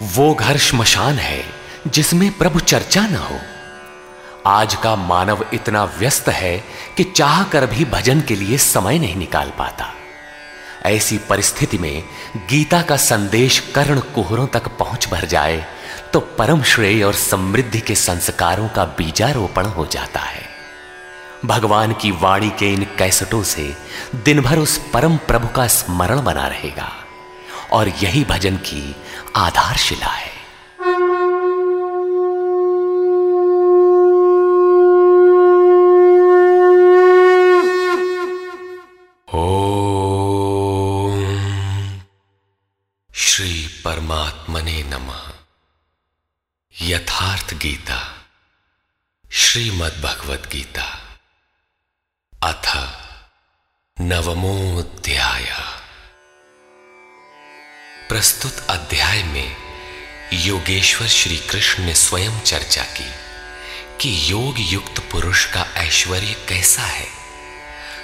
वो घर श्मशान है, जिसमें प्रभु चर्चा न हो। आज का मानव इतना व्यस्त है कि चाह कर भी भजन के लिए समय नहीं निकाल पाता। ऐसी परिस्थिति में गीता का संदेश कर्ण कुहरों तक पहुँच भर जाए तो परम श्रेय और समृद्धि के संस्कारों का बीजारोपण हो जाता है। भगवान की वाणी के इन कैसेटों से दिन भर उस परम प्रभु का स्मरण बना रहेगा, और यही भजन की आधारशिला है। श्री परमात्मने नमः। यथार्थ गीता श्रीमद् भगवत गीता। अथ नवमोध्याय प्रस्तुत अध्याय में योगेश्वर श्री कृष्ण ने स्वयं चर्चा की कि योग युक्त पुरुष का ऐश्वर्य कैसा है।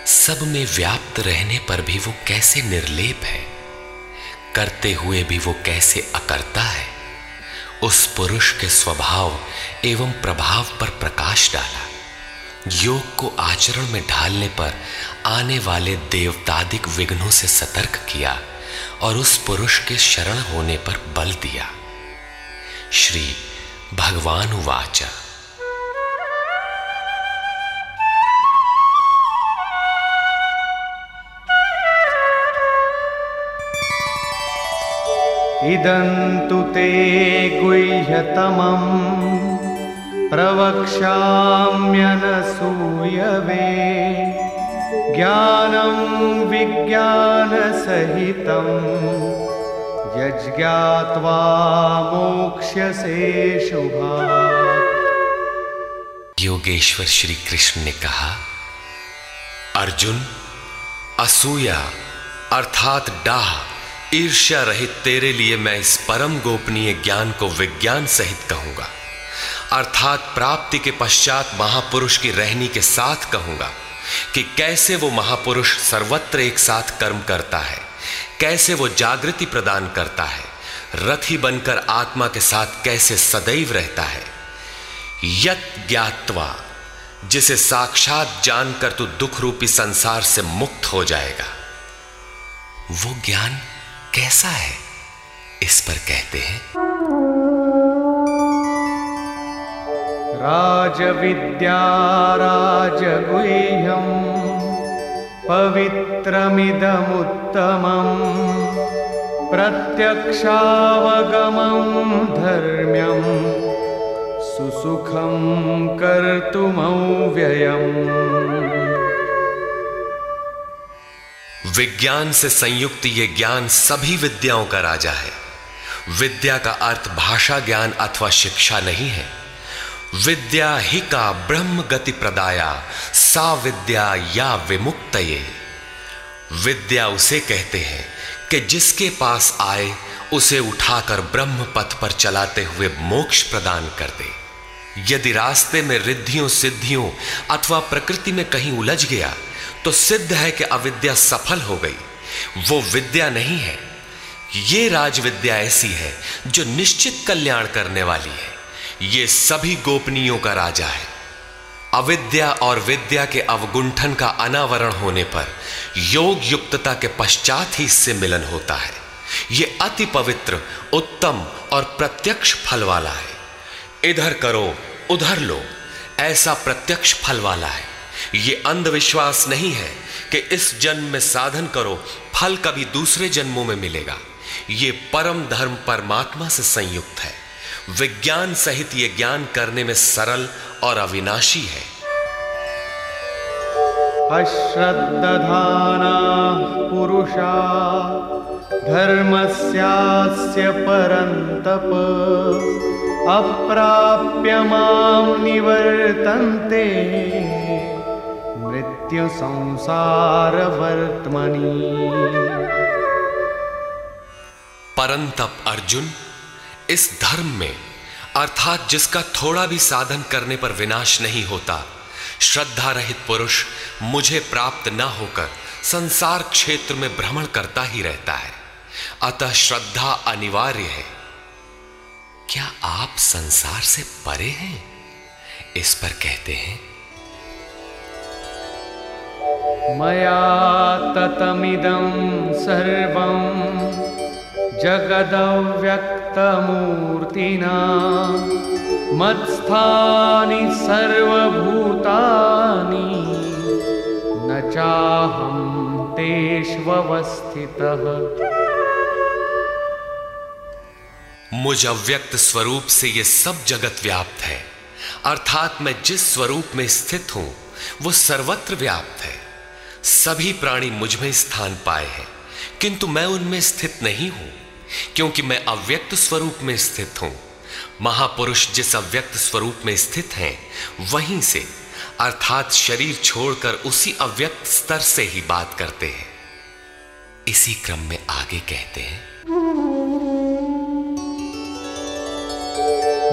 सब में व्याप्त रहने पर भी वो कैसे निर्लेप है? करते हुए भी वो कैसे अकरता है? उस पुरुष के स्वभाव एवं प्रभाव पर प्रकाश डाला। योग को आचरण में ढालने पर आने वाले देवतादिक विघ्नों से सतर्क किया। और उस पुरुष के शरण होने पर बल दिया। श्री भगवान उवाचा इदन्तु ते गुह्यतमम् प्रवक्ष्याम्यनसूयवे। ज्ञानं विज्ञानसहितं यज्ञात्वा मोक्ष्यसे शुभा योगेश्वर श्री कृष्ण ने कहा, अर्जुन, असूया, अर्थात डाह, ईर्ष्या रहित तेरे लिए मैं इस परम गोपनीय ज्ञान को विज्ञान सहित कहूँगा। अर्थात प्राप्ति के पश्चात महापुरुष की रहनी के साथ कहूँगा। कि कैसे वो महापुरुष सर्वत्र एक साथ कर्म करता है, कैसे वो जागृति प्रदान करता है, रथी बनकर आत्मा के साथ कैसे सदैव रहता है। यत ज्ञातवा, जिसे साक्षात जानकर तू दुख रूपी संसार से मुक्त हो जाएगा। वो ज्ञान कैसा है, इस पर कहते हैं। राजविद्या राजगुह्यम् पवित्रमिदमुत्तमम् प्रत्यक्षावगमं धर्म्यम् सुसुखं कर्तुमव्ययम्। विज्ञान से संयुक्त ये ज्ञान सभी विद्याओं का राजा है। विद्या का अर्थ भाषा ज्ञान अथवा शिक्षा नहीं है। विद्या ही का ब्रह्म गति प्रदाया सा विद्या या विमुक्त विद्या उसे कहते हैं कि जिसके पास आए, उसे उठाकर ब्रह्म पथ पर चलाते हुए मोक्ष प्रदान कर दे यदि रास्ते में रिद्धियों, सिद्धियों अथवा प्रकृति में कहीं उलझ गया तो सिद्ध है कि अविद्या सफल हो गई। वो विद्या नहीं है। ये राज विद्या ऐसी है जो निश्चित कल्याण करने वाली है। ये सभी गोपनीयों का राजा है। अविद्या और विद्या के अवगुंठन का अनावरण होने पर योग युक्तता के पश्चात ही इससे मिलन होता है। यह अति पवित्र, उत्तम और प्रत्यक्ष फल वाला है। इधर करो, उधर लो, ऐसा प्रत्यक्ष फल वाला है। ये अंधविश्वास नहीं है कि इस जन्म में साधन करो, फल कभी दूसरे जन्मों में मिलेगा। ये परम धर्म परमात्मा से संयुक्त है। विज्ञान सहित ये ज्ञान करने में सरल और अविनाशी है। अश्रद्दधाना पुरुषा धर्मस्यास्य परन्तप अप्राप्य माँ निवर्तन्ते मृत्यु संसार वर्तमनी परंतप अर्जुन इस धर्म में, अर्थात जिसका थोड़ा भी साधन करने पर विनाश नहीं होता श्रद्धा रहित पुरुष मुझे प्राप्त न होकर संसार क्षेत्र में भ्रमण करता ही रहता है। अतः श्रद्धा अनिवार्य है। क्या आप संसार से परे हैं? इस पर कहते हैं। मया ततमिदं सर्वं जगदव्यक्तमूर्तिना मत्स्थानि सर्वभूतानि। न चाहं तेष्वस्थितः मुझ अव्यक्त स्वरूप से यह सब जगत व्याप्त है। अर्थात मैं जिस स्वरूप में स्थित हूँ, वो सर्वत्र व्याप्त है। सभी प्राणी मुझमें स्थान पाए हैं, किंतु मैं उनमें स्थित नहीं हूँ। क्योंकि मैं अव्यक्त स्वरूप में स्थित हूँ। महापुरुष जिस अव्यक्त स्वरूप में स्थित हैं, वहीं से, अर्थात शरीर छोड़कर उसी अव्यक्त स्तर से ही बात करते हैं। इसी क्रम में आगे कहते हैं।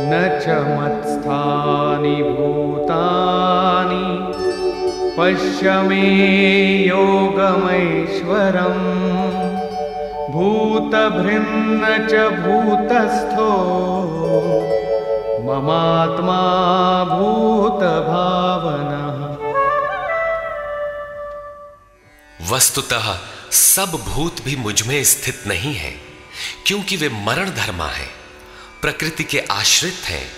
न च मत्स्थानि भूतानि, पश्य मे भूतभृन्न च भूतस्थो। ममात्मा भूतभावनः। वस्तुतः सब भूत भी मुझमें स्थित नहीं है, क्योंकि वे मरण धर्मा है, प्रकृति के आश्रित हैं।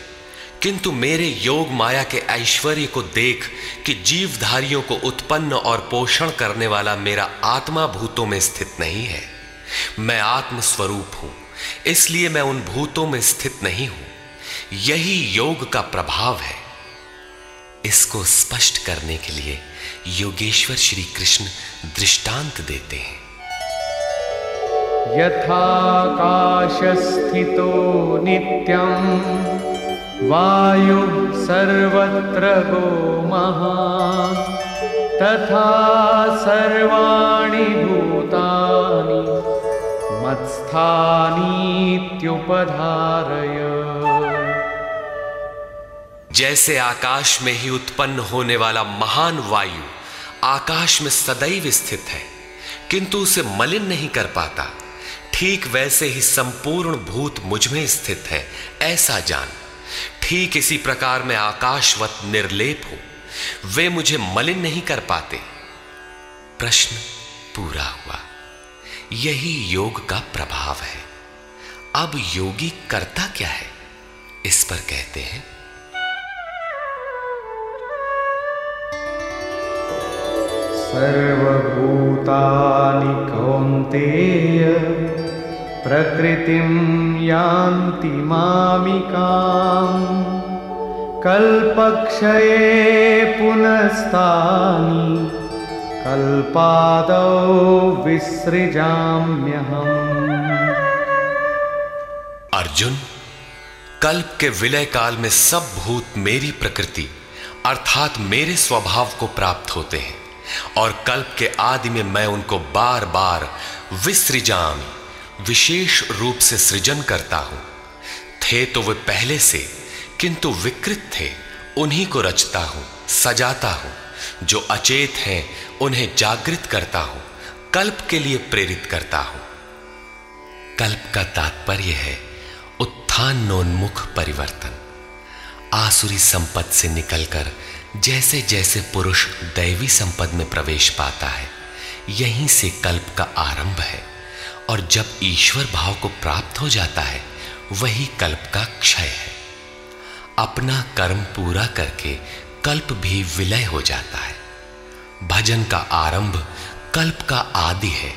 किंतु मेरे योग माया के ऐश्वर्य को देख कि जीवधारियों को उत्पन्न और पोषण करने वाला मेरा आत्मा भूतों में स्थित नहीं है। मैं आत्म स्वरूप हूँ, इसलिए मैं उन भूतों में स्थित नहीं हूँ। यही योग का प्रभाव है। इसको स्पष्ट करने के लिए योगेश्वर श्री कृष्ण दृष्टांत देते हैं। यथाकाशस्थितो नित्यं, वायु सर्वत्र गोमहान् तथा सर्वाणि भूतानि। मत्स्थानीत्युपधारय जैसे आकाश में ही उत्पन्न होने वाला महान वायु आकाश में सदैव स्थित है, किंतु उसे मलिन नहीं कर पाता। ठीक वैसे ही संपूर्ण भूत मुझमें स्थित है, ऐसा जान। ठीक इसी प्रकार में आकाशवत निर्लेप हो, वे मुझे मलिन नहीं कर पाते। प्रश्न पूरा हुआ। यही योग का प्रभाव है। अब योगी करता क्या है? इस पर कहते हैं। सर्वभूतानि कौन्तेय प्रकृतिं यान्ति मामिकाम् कल्पक्षये पुनस्तानि कल्पादौ विसृजाम्यहम्। अर्जुन, कल्प के विलय काल में सब भूत मेरी प्रकृति, अर्थात मेरे स्वभाव को प्राप्त होते हैं, और कल्प के आदि में मैं उनको बार बार विसृजाम, विशेष रूप से सृजन करता हूँ। थे तो वे पहले से, किंतु विकृत थे, उन्हीं को रचता हूँ, सजाता हूँ। जो अचेत हैं, उन्हें जागृत करता हूँ, कल्प के लिए प्रेरित करता हूँ। कल्प का तात्पर्य है उत्थानोन्मुख परिवर्तन। आसुरी संपद से निकलकर जैसे जैसे पुरुष दैवी संपद में प्रवेश पाता है, यहीं से कल्प का आरंभ है, और जब ईश्वर भाव को प्राप्त हो जाता है, वही कल्प का क्षय है। अपना कर्म पूरा करके कल्प भी विलय हो जाता है। भजन का आरंभ कल्प का आदि है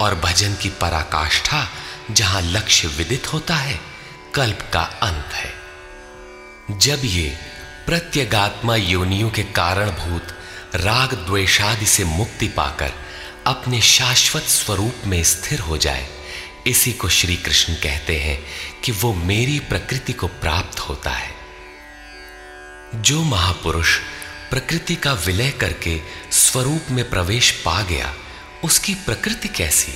और भजन की पराकाष्ठा जहाँ लक्ष्य विदित होता है, कल्प का अंत है। जब ये प्रत्यगात्मा योनियों के कारणभूत राग द्वेषादि से मुक्ति पाकर अपने शाश्वत स्वरूप में स्थिर हो जाए, इसी को श्री कृष्ण कहते हैं कि वो मेरी प्रकृति को प्राप्त होता है। जो महापुरुष प्रकृति का विलय करके स्वरूप में प्रवेश पा गया, उसकी प्रकृति कैसी?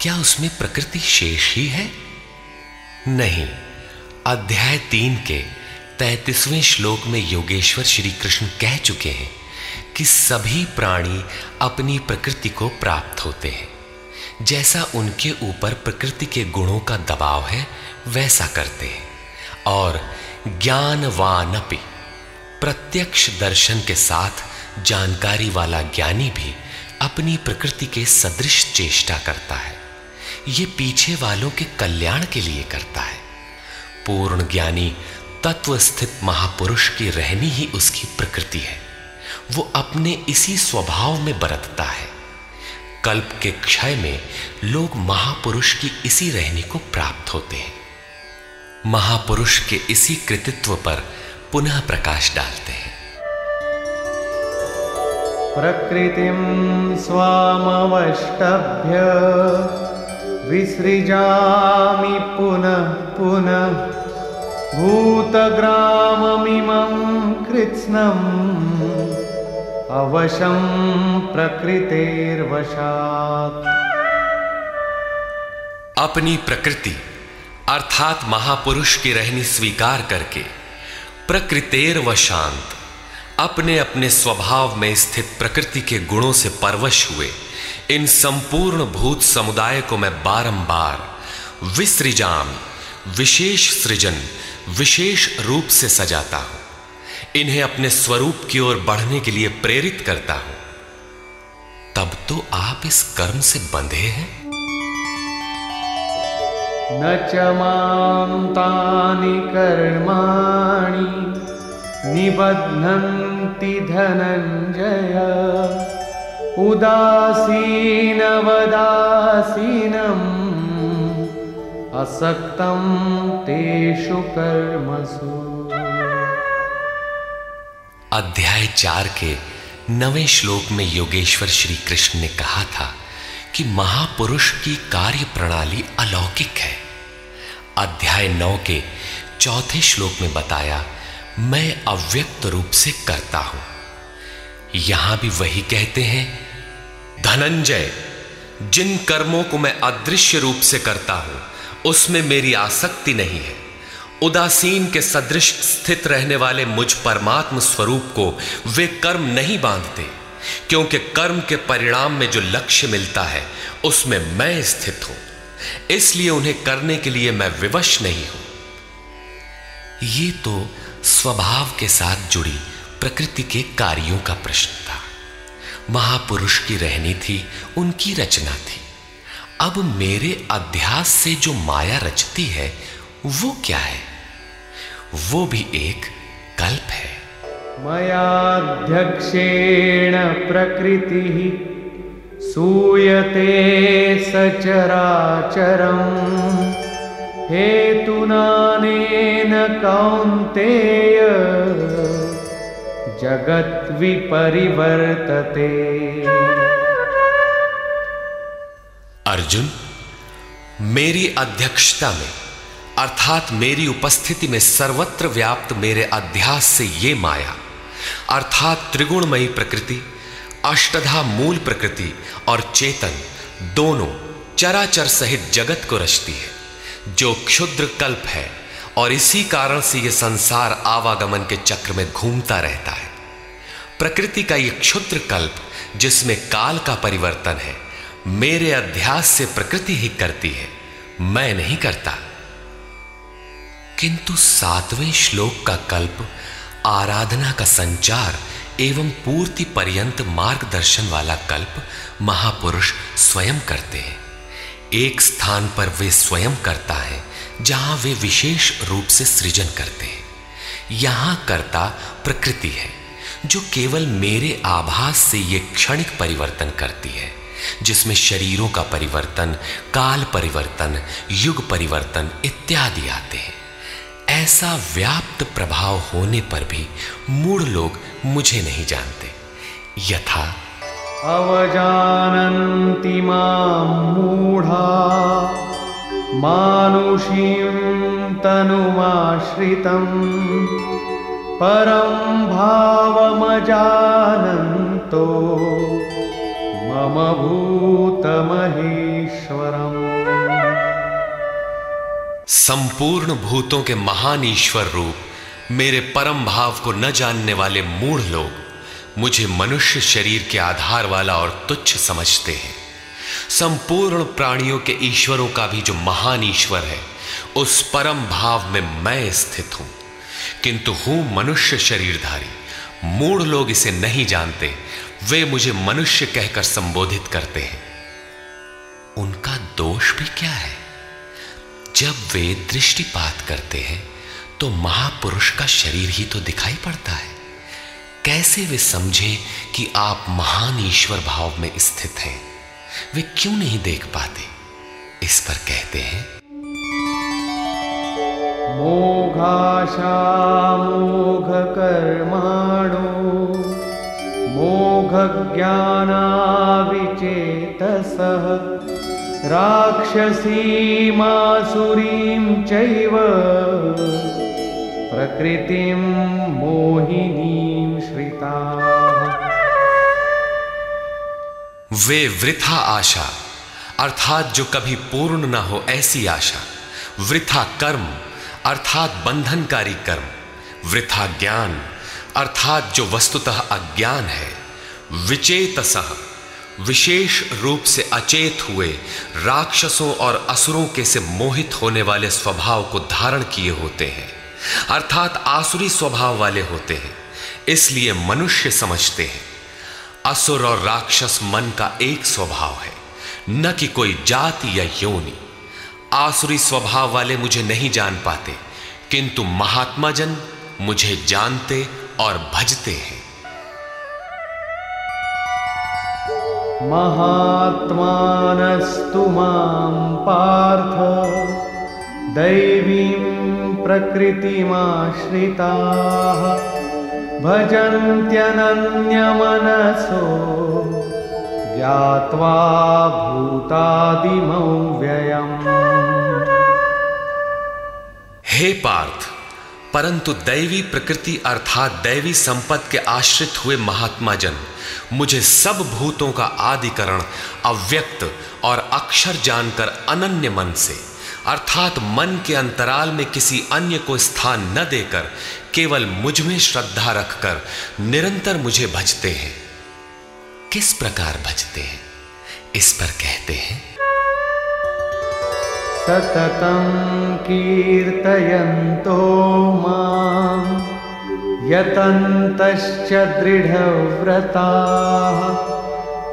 क्या उसमें प्रकृति शेष ही है? नहीं। अध्याय तीन के तैतीसवें श्लोक में योगेश्वर श्री कृष्ण कह चुके हैं कि सभी प्राणी अपनी प्रकृति को प्राप्त होते हैं। जैसा उनके ऊपर प्रकृति के गुणों का दबाव है, वैसा करते हैं। और ज्ञानवानपि प्रत्यक्ष दर्शन के साथ जानकारी वाला ज्ञानी भी अपनी प्रकृति के सदृश चेष्टा करता है। ये पीछे वालों के कल्याण के लिए करता है। पूर्ण ज्ञानी तत्व स्थित महापुरुष की रहनी ही उसकी प्रकृति है। वो अपने इसी स्वभाव में बरतता है। कल्प के क्षय में लोग महापुरुष की इसी रहनी को प्राप्त होते हैं। महापुरुष के इसी कृतित्व पर पुनः प्रकाश डालते हैं। प्रकृतिं स्वामवष्टभ्य विसृजामि पुनः पुनः। भूतग्राममिमं कृत्स्नम् अवशं प्रकृतेर्वशात्। अपनी प्रकृति अर्थात महापुरुष की रहनी स्वीकार करके प्रकृतेर व शांत अपने अपने स्वभाव में स्थित प्रकृति के गुणों से परवश हुए। इन संपूर्ण भूत समुदाय को मैं बारंबार विसृजाम, विशेष सृजन, विशेष रूप से सजाता हूँ। इन्हें अपने स्वरूप की ओर बढ़ने के लिए प्रेरित करता हूँ। तब तो आप इस कर्म से बंधे हैं? न च माँ तानि कर्माणि निबध्नन्ति धनञ्जय। उदासीनवदासीनम् असक्तं तेषु कर्मसु। अध्याय चार के नवे श्लोक में योगेश्वर श्री कृष्ण ने कहा था कि महापुरुष की कार्य प्रणाली अलौकिक है। अध्याय नौ के चौथे श्लोक में बताया, मैं अव्यक्त रूप से करता हूँ। यहाँ भी वही कहते हैं, धनंजय, जिन कर्मों को मैं अदृश्य रूप से करता हूँ, उसमें मेरी आसक्ति नहीं है। उदासीन के सदृश स्थित रहने वाले मुझ परमात्म स्वरूप को वे कर्म नहीं बांधते, क्योंकि कर्म के परिणाम में जो लक्ष्य मिलता है, उसमें मैं स्थित हूँ। इसलिए उन्हें करने के लिए मैं विवश नहीं हूँ। ये तो स्वभाव के साथ जुड़ी प्रकृति के कार्यों का प्रश्न था। महापुरुष की रहनी थी, उनकी रचना थी। अब मेरे अध्यास से जो माया रचती है, वो क्या है? वो भी एक कल्प है। मयाध्यक्षेण प्रकृतिः सूयते सचराचरम्। हेतुनानेन कौन्तेय। जगद्विपरिवर्तते अर्जुन, मेरी अध्यक्षता में, अर्थात मेरी उपस्थिति में सर्वत्र व्याप्त मेरे अध्यास से ये माया, अर्थात त्रिगुणमयी प्रकृति अष्टधा मूल प्रकृति और चेतन दोनों चराचर सहित जगत को रचती है, जो क्षुद्र कल्प है और इसी कारण से यह संसार आवागमन के चक्र में घूमता रहता है। प्रकृति का यह क्षुद्र कल्प, जिसमें काल का परिवर्तन है, मेरे अध्यास से प्रकृति ही करती है, मैं नहीं करता। किंतु सातवें श्लोक का कल्प, आराधना का संचार एवं पूर्ति पर्यंत मार्गदर्शन वाला कल्प महापुरुष स्वयं करते हैं। एक स्थान पर वे स्वयं करता है, जहाँ वे विशेष रूप से सृजन करते हैं। यहाँ करता प्रकृति है, जो केवल मेरे आभास से ये क्षणिक परिवर्तन करती है, जिसमें शरीरों का परिवर्तन, काल परिवर्तन, युग परिवर्तन इत्यादि आते हैं। ऐसा व्याप्त प्रभाव होने पर भी मूढ़ लोग मुझे नहीं जानते। यथा। अवजानन्ति माँ मूढा। मानुषीं तनुमाश्रितं। परं भावमजानन्तो। मम भूतमहेश्वरम्। संपूर्ण भूतों के महान ईश्वर रूप मेरे परम भाव को न जानने वाले मूढ़ लोग मुझे मनुष्य शरीर के आधार वाला और तुच्छ समझते हैं। संपूर्ण प्राणियों के ईश्वरों का भी जो महान ईश्वर है, उस परम भाव में मैं स्थित हूँ। किंतु हूँ मनुष्य शरीरधारी। मूढ़ लोग इसे नहीं जानते, वे मुझे मनुष्य कहकर संबोधित करते हैं। उनका दोष भी क्या है? जब वे दृष्टिपात करते हैं तो महापुरुष का शरीर ही तो दिखाई पड़ता है। कैसे वे समझे कि आप महान ईश्वर भाव में स्थित हैं? वे क्यों नहीं देख पाते? इस पर कहते हैं। मोघाशा मोघ कर्माणो मोघ ज्ञानाविचेतसः राक्षसीमासुरीं चैव प्रकृतिं मोहिनीं श्रिताः। वे वृथा आशा, अर्थात जो कभी पूर्ण न हो ऐसी आशा। वृथा कर्म, अर्थात बंधनकारी कर्म। वृथा ज्ञान, अर्थात जो वस्तुतः अज्ञान है। विचेतसह विशेष रूप से अचेत हुए राक्षसों और असुरों के से मोहित होने वाले स्वभाव को धारण किए होते हैं। अर्थात आसुरी स्वभाव वाले होते हैं, इसलिए मनुष्य समझते हैं। असुर और राक्षस मन का एक स्वभाव है, न कि कोई जाति या योनि। आसुरी स्वभाव वाले मुझे नहीं जान पाते, किंतु महात्मा जन मुझे जानते और भजते हैं। महात्मानस्तु माँ पार्थ, दैवीं प्रकृतिमाश्रिताः भजन्त्यनन्यमनसो ज्ञात्वा भूतादिमौ व्ययम् हे पार्थ परंतु दैवी प्रकृति अर्थात दैवी संपत्ति के आश्रित हुए महात्मा जन मुझे सब भूतों का आदिकरण, अव्यक्त और अक्षर जानकर अनन्य मन से। अर्थात मन के अंतराल में किसी अन्य को स्थान न देकर, केवल मुझमें श्रद्धा रखकर निरंतर मुझे भजते हैं। किस प्रकार भजते हैं? इस पर कहते हैं। सततं कीर्तयन्तो माँ, यतन्तश्च दृढव्रताः,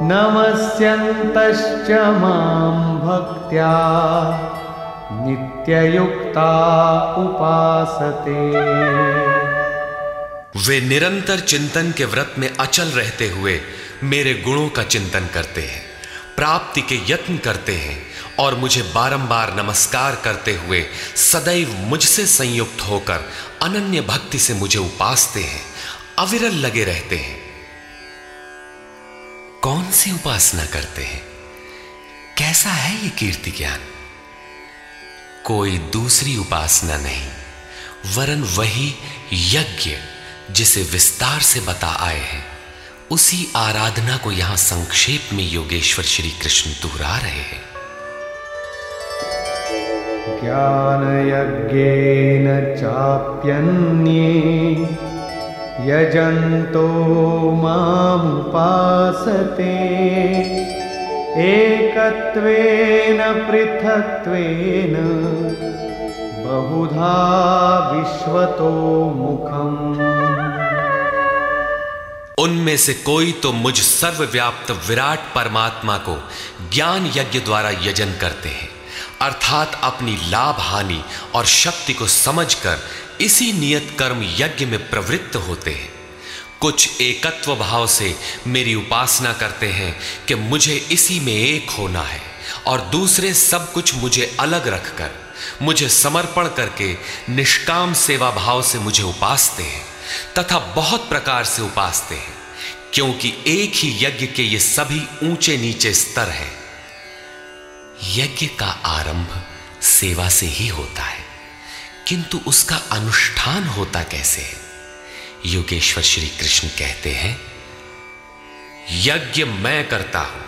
नमस्यन्तश्च माँ भक्त्या। नित्ययुक्ता उपासते। वे निरंतर चिंतन के व्रत में अचल रहते हुए मेरे गुणों का चिंतन करते हैं, प्राप्ति के यत्न करते हैं और मुझे बारंबार नमस्कार करते हुए सदैव मुझसे संयुक्त होकर अनन्य भक्ति से मुझे उपासते हैं, अविरल लगे रहते हैं। कौन सी उपासना करते हैं? कैसा है ये कीर्ति ज्ञान? कोई दूसरी उपासना नहीं। वरन वही यज्ञ जिसे विस्तार से बता आए हैं। उसी आराधना को यहाँ संक्षेप में योगेश्वर श्री कृष्ण दोहरा रहे हैं। ज्ञानयज्ञेन चाप्यन्ये यजन्तो मामुपासते। एकत्वेन पृथक्त्वेन बहुधा विश्वतो मुखम्। उनमें से कोई तो मुझ सर्वव्याप्त विराट परमात्मा को ज्ञान यज्ञ द्वारा यजन करते हैं, अर्थात अपनी लाभ हानि और शक्ति को समझकर इसी नियत कर्म यज्ञ में प्रवृत्त होते हैं। कुछ एकत्व भाव से मेरी उपासना करते हैं कि मुझे इसी में एक होना है और दूसरे सब कुछ मुझे अलग रखकर, मुझे समर्पण करके निष्काम सेवा भाव से मुझे उपासते हैं तथा बहुत प्रकार से उपासते हैं, क्योंकि एक ही यज्ञ के ये सभी ऊँचे नीचे स्तर हैं। यज्ञ का आरंभ सेवा से ही होता है, किंतु उसका अनुष्ठान होता कैसे है? योगेश्वर श्री कृष्ण कहते हैं, यज्ञ मैं करता हूँ।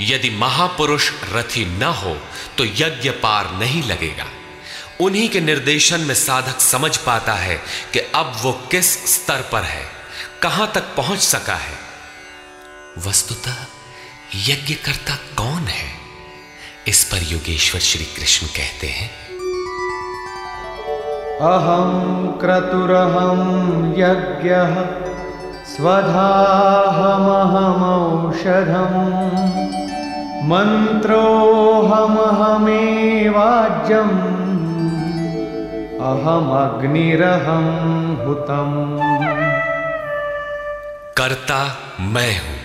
यदि महापुरुष रथी न हो तो यज्ञ पार नहीं लगेगा। उन्हीं के निर्देशन में साधक समझ पाता है कि अब वो किस स्तर पर है, कहाँ तक पहुँच सका है। वस्तुतः यज्ञकर्ता कौन है? इस पर योगेश्वर श्री कृष्ण कहते हैं अहं क्रतुरहं यज्ञः स्वधाहमहमौषधम् मन्त्रोऽहमहमेवाज्यम् अहमग्निरहं हुतम्। कर्ता, मैं हूँ।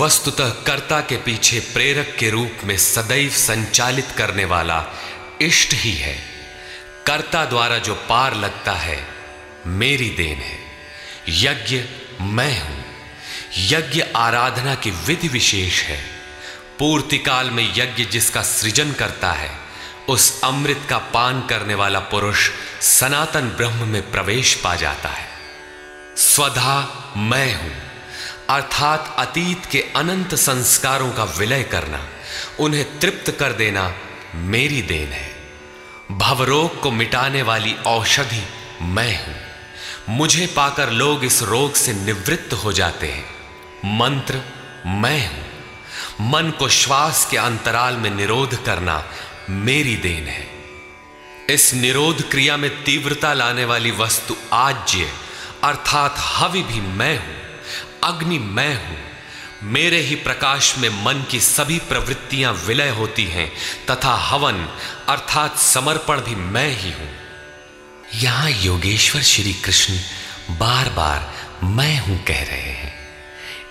वस्तुतः कर्ता के पीछे प्रेरक के रूप में सदैव संचालित करने वाला इष्ट ही है। कर्ता द्वारा जो पार लगता है, मेरी देन है। यज्ञ मैं हूँ। यज्ञ आराधना की विधि विशेष है। पूर्ति काल में यज्ञ जिसका सृजन करता है, उस अमृत का पान करने वाला पुरुष सनातन ब्रह्म में प्रवेश पा जाता है। स्वधा मैं हूँ। अर्थात अतीत के अनंत संस्कारों का विलय करना, उन्हें तृप्त कर देना मेरी देन है। भवरोग को मिटाने वाली औषधि मैं हूँ। मुझे पाकर लोग इस रोग से निवृत्त हो जाते हैं। मंत्र, मैं हूँ। मन को श्वास के अंतराल में निरोध करना मेरी देन है। इस निरोध क्रिया में तीव्रता लाने वाली वस्तु आज्य अर्थात हवि भी मैं हूँ, अग्नि मैं हूँ। मेरे ही प्रकाश में मन की सभी प्रवृत्तियाँ विलय होती हैं, तथा हवन, अर्थात समर्पण भी मैं ही हूँ। यहाँ योगेश्वर श्री कृष्ण बार बार मैं हूँ कह रहे हैं।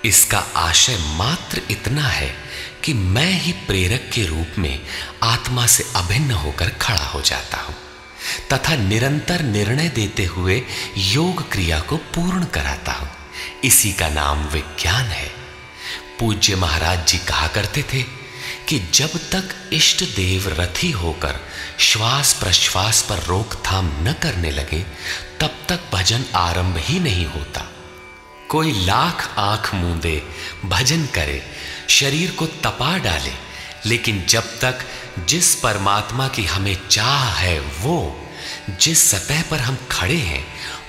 इसका आशय मात्र इतना है कि मैं ही प्रेरक के रूप में आत्मा से अभिन्न होकर खड़ा हो जाता हूँ, तथा निरंतर निर्णय देते हुए योग क्रिया को पूर्ण कराता हूँ। इसी का नाम विज्ञान है। पूज्य महाराज जी कहा करते थे कि जब तक इष्ट देव रथी होकर श्वास प्रश्वास पर रोकथाम न करने लगे, तब तक भजन आरंभ ही नहीं होता। कोई लाख आँख मूंदे भजन करे, शरीर को तपा डाले, लेकिन जब तक जिस परमात्मा की हमें चाह है वो, जिस सतह पर हम खड़े हैं,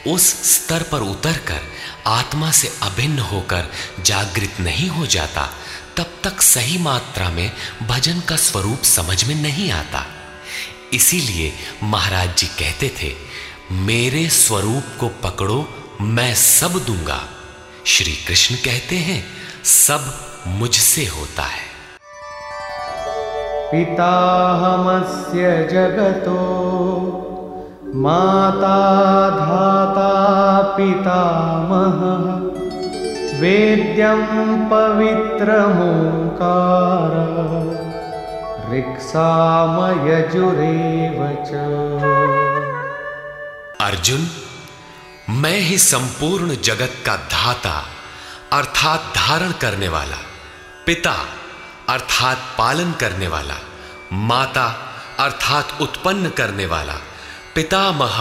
उस स्तर पर उतरकर आत्मा से अभिन्न होकर जागृत नहीं हो जाता, तब तक सही मात्रा में भजन का स्वरूप समझ में नहीं आता। इसीलिए महाराज जी कहते थे, मेरे स्वरूप को पकड़ो, मैं सब दूँगा। श्री कृष्ण कहते हैं, सब मुझसे होता है। पिताहमस्य जगतो माता धाता पितामहः। वेद्यं पवित्रमोङ्कार। ऋक्सामयजुरेव च। अर्जुन, मैं ही संपूर्ण जगत का धाता, अर्थात धारण करने वाला, पिता, अर्थात पालन करने वाला, माता, अर्थात उत्पन्न करने वाला पितामह,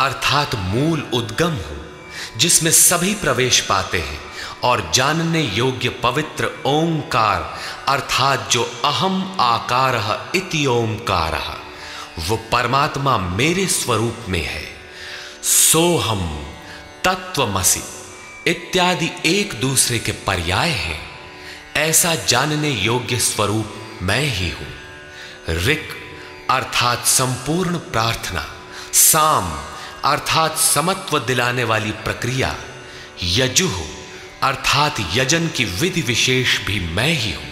अर्थात मूल उद्गम हूँ, जिसमें सभी प्रवेश पाते हैं और जानने योग्य पवित्र ओंकार, अर्थात जो अहम आकार इति ओंकार, वो परमात्मा मेरे स्वरूप में है। सोहम, तत्वमसि, इत्यादि एक दूसरे के पर्याय हैं, ऐसा जानने योग्य स्वरूप मैं ही हूँ। ऋक अर्थात संपूर्ण प्रार्थना, साम, अर्थात समत्व दिलाने वाली प्रक्रिया यजुह अर्थात यजन की विधि विशेष भी मैं ही हूँ।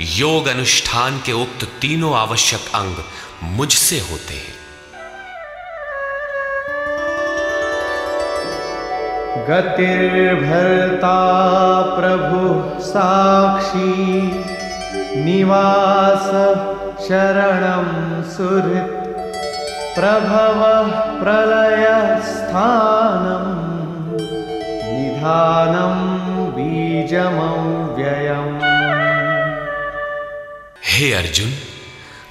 योग अनुष्ठान के उक्त तीनों आवश्यक अंग मुझसे होते हैं। गतिर्भर्ता प्रभु साक्षी, निवास शरणं सुहृत् प्रभवः प्रलयस्थानं निधानं बीजमव्ययम्। हे अर्जुन,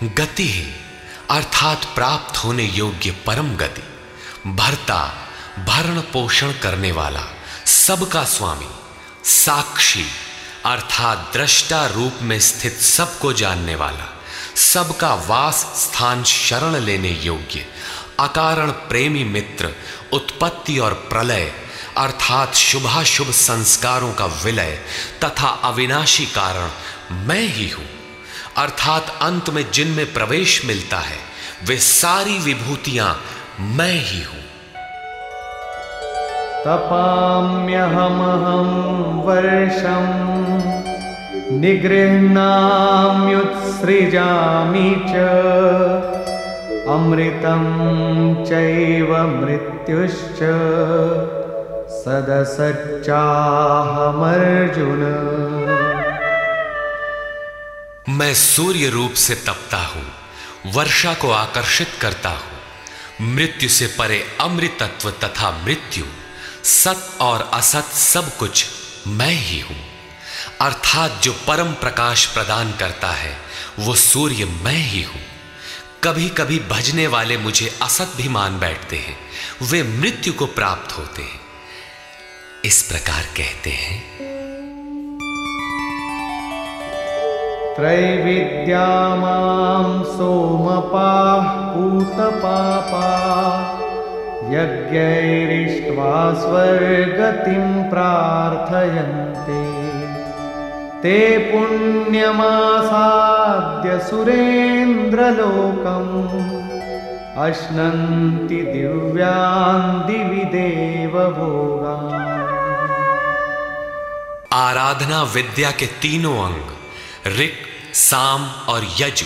गति है, अर्थात प्राप्त होने योग्य परम गति, भरता, भरण पोषण करने वाला, सबका स्वामी, साक्षी, अर्थात दृष्टा रूप में स्थित सबको जानने वाला। सबका वास स्थान शरण लेने योग्य। अकारण प्रेमी मित्र, उत्पत्ति और प्रलय, अर्थात शुभाशुभ संस्कारों का विलय तथा अविनाशी कारण मैं ही हूँ। अर्थात अंत में जिनमें प्रवेश मिलता है, वे सारी विभूतियाँ मैं ही हूँ। तपाम्यहमहं वर्षं निगृह्णाम्युत्सृजामि च। अमृतं चैव मृत्युश्च। सदसच्चाहमर्जुन। मैं सूर्य रूप से तपता हूँ, वर्षा को आकर्षित करता हूँ। मृत्यु से परे अमृतत्व तथा मृत्यु, सत और असत सब कुछ मैं ही हूँ। अर्थात जो परम प्रकाश प्रदान करता है, वो सूर्य मैं ही हूँ। कभी कभी भजने वाले मुझे असत भी मान बैठते हैं, वे मृत्यु को प्राप्त होते हैं। इस प्रकार कहते हैं। त्रैविद्या सोमपाः पूतपापा, यज्ञैरिष्ट्वा स्वर्गतिं प्रार्थयन्ते। ते पुण्यमासाद्य सुरेन्द्रलोकम्। अश्नन्ति दिव्यान् दिवि देवभोगान् आराधना विद्या के तीनों अंग, ऋक, साम और यजु,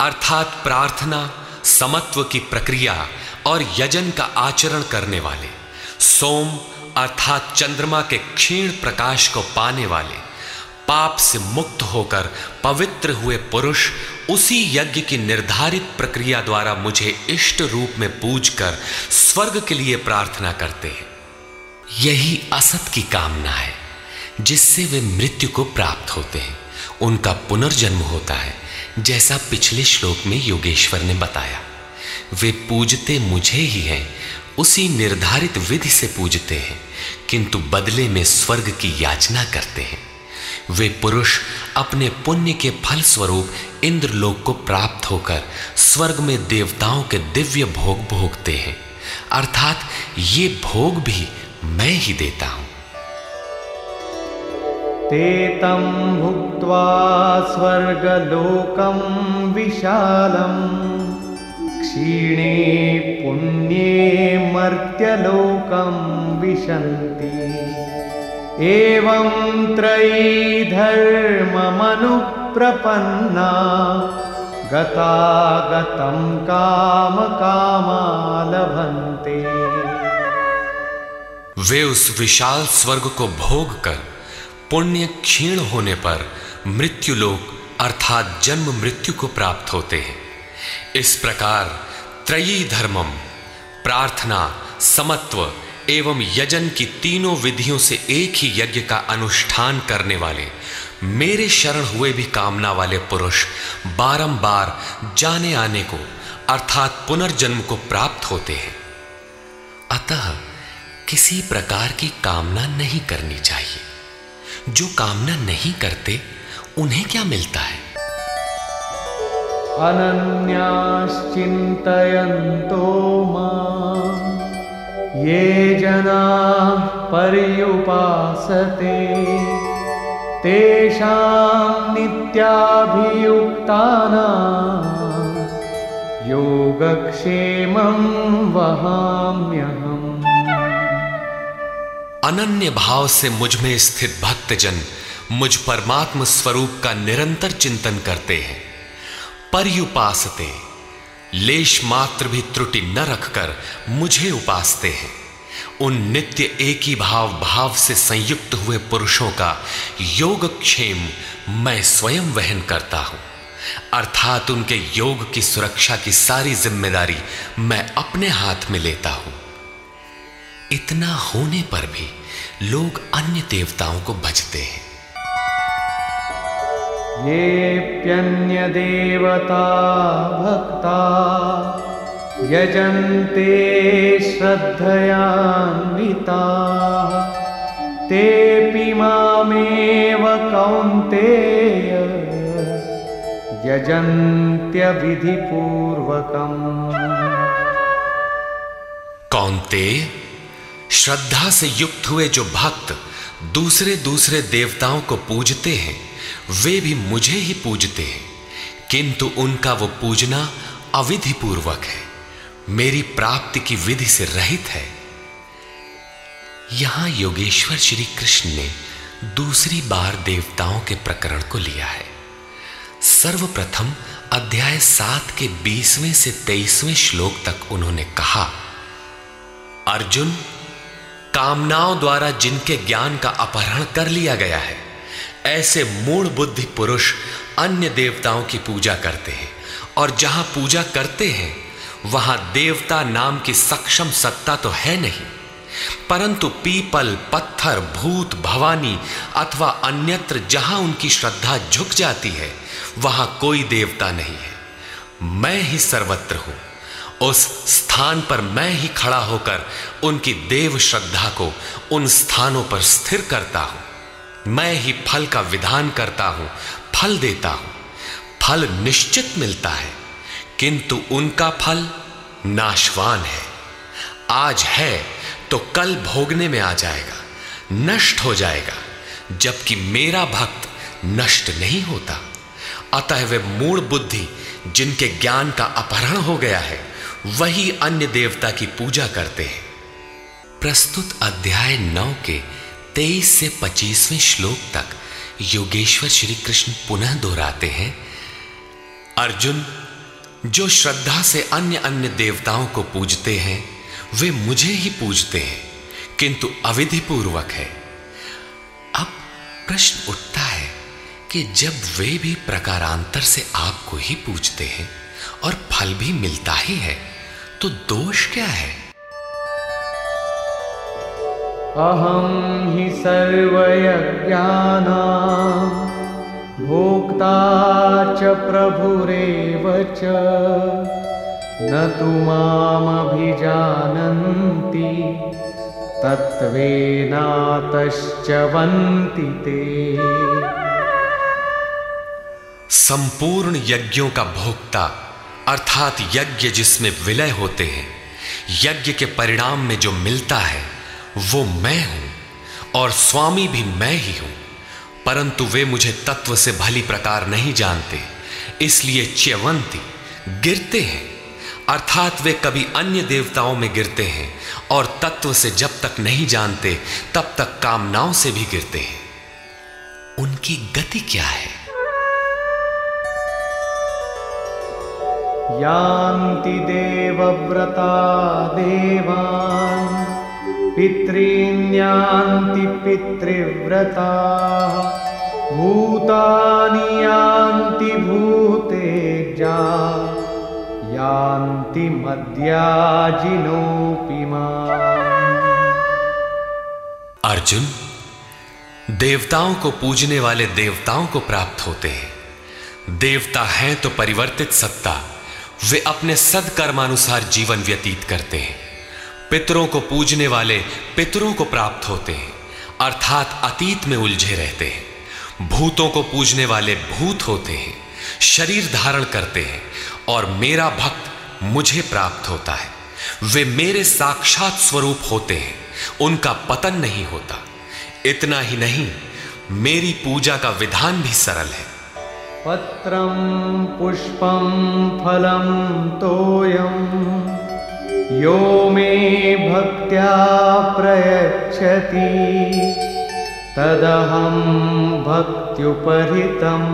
अर्थात प्रार्थना, समत्व की प्रक्रिया और यजन का आचरण करने वाले, सोम अर्थात चंद्रमा के क्षीण प्रकाश को पाने वाले पाप से मुक्त होकर पवित्र हुए पुरुष उसी यज्ञ की निर्धारित प्रक्रिया द्वारा मुझे इष्ट रूप में पूज कर स्वर्ग के लिए प्रार्थना करते हैं। यही असत की कामना है, जिससे वे मृत्यु को प्राप्त होते हैं। उनका पुनर्जन्म होता है, जैसा पिछले श्लोक में योगेश्वर ने बताया। वे पूजते मुझे ही हैं, उसी निर्धारित विधि से पूजते हैं, किंतु बदले में स्वर्ग की याचना करते हैं। वे पुरुष अपने पुण्य के फल स्वरूप इंद्रलोक को प्राप्त होकर स्वर्ग में देवताओं के दिव्य भोग भोगते हैं। अर्थात ये भोग भी मैं ही देता हूँ। ते तं भुक्त्वा स्वर्गलोकं विशालम् क्षीणे पुण्ये मर्त्यलोकम विशन्ति। एवं त्रयी धर्ममनुप्रपन्ना गतागतं कामकामा लभन्ते वे उस विशाल स्वर्ग को भोग कर पुण्य क्षीण होने पर मृत्यु लोक अर्थात जन्म मृत्यु को प्राप्त होते हैं। इस प्रकार त्रयी धर्मम प्रार्थना, समत्व एवं यजन की तीनों विधियों से एक ही यज्ञ का अनुष्ठान करने वाले, मेरे शरण हुए भी कामना वाले पुरुष बारंबार जाने आने को, अर्थात पुनर्जन्म को प्राप्त होते हैं। अतः किसी प्रकार की कामना नहीं करनी चाहिए। जो कामना नहीं करते, उन्हें क्या मिलता है? अनन्याश्चिन्तयन्तो माँ ये जना पर्युपासते। तेषां नित्याभियुक्तानां योगक्षेमं वहाम्यहम्। अनन्य भाव से मुझमें स्थित भक्तजन मुझ परमात्म स्वरूप का निरंतर चिंतन करते हैं। पर्युपासते। लेश मात्र भी त्रुटि न रखकर मुझे उपासते हैं। उन नित्य एक ही भाव भाव से संयुक्त हुए पुरुषों का योगक्षेम मैं स्वयं वहन करता हूँ। अर्थात उनके योग की सुरक्षा की सारी ज़िम्मेदारी मैं अपने हाथ में लेता हूँ। इतना होने पर भी लोग अन्य देवताओं को भजते हैं। येऽप्यन्यदेवता भक्ता यजन्ते श्रद्धयान्विताः। तेऽपि मामेव कौन्तेय यजन्त्यविधिपूर्वकम्। कौनते, श्रद्धा से युक्त हुए जो भक्त दूसरे दूसरे देवताओं को पूजते हैं वे भी मुझे ही पूजते हैं, किंतु उनका वो पूजना अविधि पूर्वक है। मेरी प्राप्ति की विधि से रहित है। यहाँ योगेश्वर श्री कृष्ण ने दूसरी बार देवताओं के प्रकरण को लिया है। सर्वप्रथम अध्याय सात के बीसवें से तेईसवें श्लोक तक उन्होंने कहा, अर्जुन, कामनाओं द्वारा जिनके ज्ञान का अपहरण कर लिया गया है ऐसे मूल बुद्धि पुरुष अन्य देवताओं की पूजा करते हैं। और जहाँ पूजा करते हैं, वहाँ देवता नाम की सक्षम सत्ता तो है नहीं। परंतु पीपल, पत्थर, भूत, भवानी अथवा अन्यत्र जहाँ उनकी श्रद्धा झुक जाती है, वहाँ कोई देवता नहीं है। मैं ही सर्वत्र हूँ। उस स्थान पर मैं ही खड़ा होकर उनकी देव श्रद्धा को उन स्थानों पर स्थिर करता हूँ। मैं ही फल का विधान करता हूँ, फल देता हूँ। फल निश्चित मिलता है, किंतु उनका फल नाशवान है। आज है तो कल भोगने में आ जाएगा, नष्ट हो जाएगा, जबकि मेरा भक्त नष्ट नहीं होता। अतः वे मूल बुद्धि, जिनके ज्ञान का अपहरण हो गया है, वही अन्य देवता की पूजा करते हैं। प्रस्तुत अध्याय नौ के तेईस से पच्चीसवें श्लोक तक योगेश्वर श्री कृष्ण पुनः दोहराते हैं। अर्जुन, जो श्रद्धा से अन्य अन्य देवताओं को पूजते हैं, वे मुझे ही पूजते हैं, किंतु अविधि पूर्वक है। अब प्रश्न उठता है कि जब वे भी प्रकारांतर से आपको ही पूजते हैं और फल भी मिलता ही है तो दोष क्या है? अहम ही सर्वयज्ञानां भोक्ता च प्रभुरेव च। न तु मामभिजानन्ति, तत्त्वेनातश्च वन्ति ते। संपूर्ण यज्ञों का भोक्ता, अर्थात यज्ञ जिसमें विलय होते हैं, यज्ञ के परिणाम में जो मिलता है वो मैं हूँ, और स्वामी भी मैं ही हूँ। परंतु वे मुझे तत्व से भली प्रकार नहीं जानते, इसलिए च्यवंती गिरते हैं। अर्थात वे कभी अन्य देवताओं में गिरते हैं, और तत्व से जब तक नहीं जानते, तब तक कामनाओं से भी गिरते हैं। उनकी गति क्या है? यान्ति देवव्रता देवान्। पितॄन्यान्ति पितृव्रताः। भूतानि यान्ति भूतेजा। यान्ति मद्याजिनोऽपि माम् अर्जुन, देवताओं को पूजने वाले देवताओं को प्राप्त होते हैं। देवता हैं तो परिवर्तित सत्ता, वे अपने सदकर्मानुसार जीवन व्यतीत करते हैं। पितरों को पूजने वाले पितरों को प्राप्त होते हैं, अर्थात अतीत में उलझे रहते हैं। भूतों को पूजने वाले भूत होते हैं, शरीर धारण करते हैं और मेरा भक्त मुझे प्राप्त होता है। वे मेरे साक्षात स्वरूप होते हैं, उनका पतन नहीं होता। इतना ही नहीं, मेरी पूजा का विधान भी सरल है। पत्रम पुष्पम फलम तोयं यो मे भक्त्या प्रयच्छति। तदहं भक्त्युपहृतम्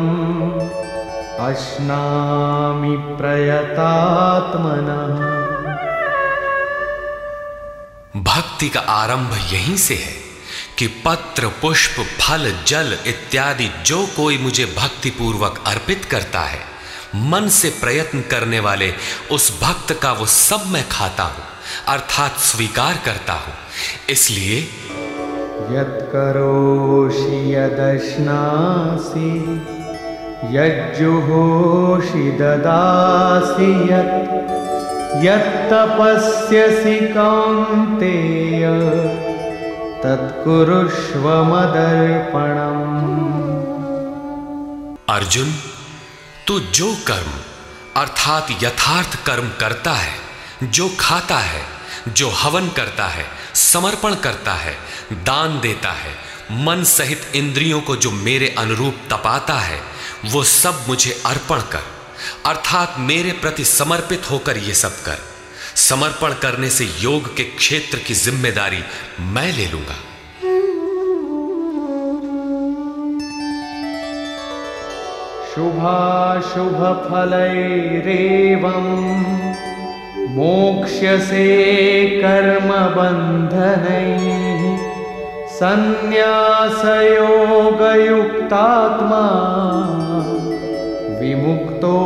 अश्नामि प्रयतात्मनः। भक्ति का आरंभ यहीं से है कि पत्र, पुष्प, फल, जल इत्यादि जो कोई मुझे भक्ति पूर्वक अर्पित करता है मन से प्रयत्न करने वाले उस भक्त का वो सब मैं खाता हूँ अर्थात स्वीकार करता हूँ। इसलिए यत्करोषि यदश्नासि यज्जुहोषि ददासि यत् यत्तपस्यसि कौन्तेय तत्कुरुष्व मदर्पणम्। अर्जुन तू जो कर्म, अर्थात यथार्थ कर्म करता है, जो खाता है, जो हवन करता है, समर्पण करता है, दान देता है, मन सहित इंद्रियों को जो मेरे अनुरूप तपाता है, वो सब मुझे अर्पण कर। अर्थात मेरे प्रति समर्पित होकर यह सब कर। समर्पण करने से योग के क्षेत्र की ज़िम्मेदारी मैं ले लूँगा। मोक्ष्य से कर्म कर्मबन्धनैः। संन्यासयोगयुक्तात्मा विमुक्तो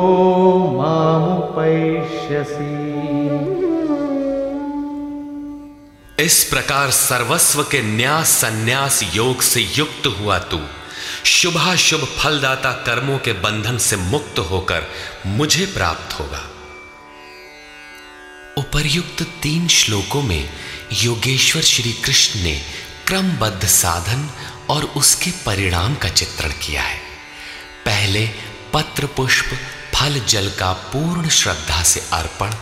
मामुपैष्यसि। इस प्रकार सर्वस्व के न्यास संन्यास योग से युक्त हुआ तू। शुभाशुभ फलदाता कर्मों के बंधन से मुक्त होकर मुझे प्राप्त होगा। उपर्युक्त तीन श्लोकों में योगेश्वर श्री कृष्ण ने क्रमबद्ध साधन और उसके परिणाम का चित्रण किया है। पहले पत्र पुष्प फल जल का पूर्ण श्रद्धा से अर्पण,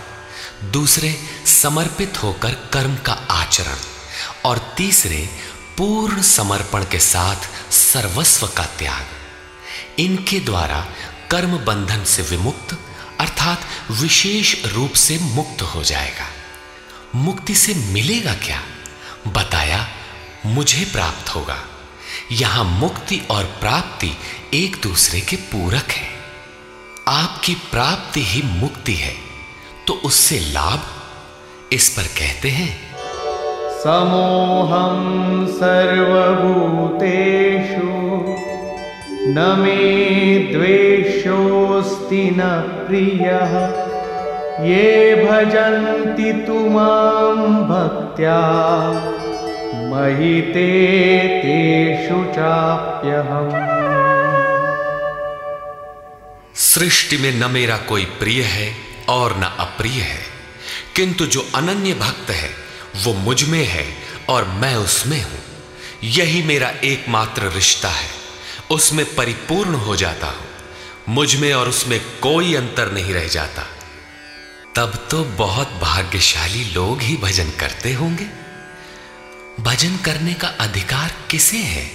दूसरे समर्पित होकर कर्म का आचरण और तीसरे पूर्ण समर्पण के साथ सर्वस्व का त्याग। इनके द्वारा कर्म बंधन से विमुक्त, अर्थात विशेष रूप से मुक्त हो जाएगा। मुक्ति से मिलेगा क्या? बताया, मुझे प्राप्त होगा। यहाँ मुक्ति और प्राप्ति एक दूसरे के पूरक है। आपकी प्राप्ति ही मुक्ति है तो उससे लाभ? इस पर कहते हैं समोहम सर्वभूतेषु, न मे द्वेषोऽस्ति न प्रियः। ये भजन्ति तु माँ भक्त्या मयि ते तेषु चाप्यहम्। सृष्टि में न मेरा कोई प्रिय है और न अप्रिय है, किंतु जो अनन्य भक्त है वो मुझमें है और मैं उसमें हूँ। यही मेरा एकमात्र रिश्ता है। उसमें परिपूर्ण हो जाता हूँ। मुझमें और उसमें कोई अंतर नहीं रह जाता। तब तो बहुत भाग्यशाली लोग ही भजन करते होंगे। भजन करने का अधिकार किसे है?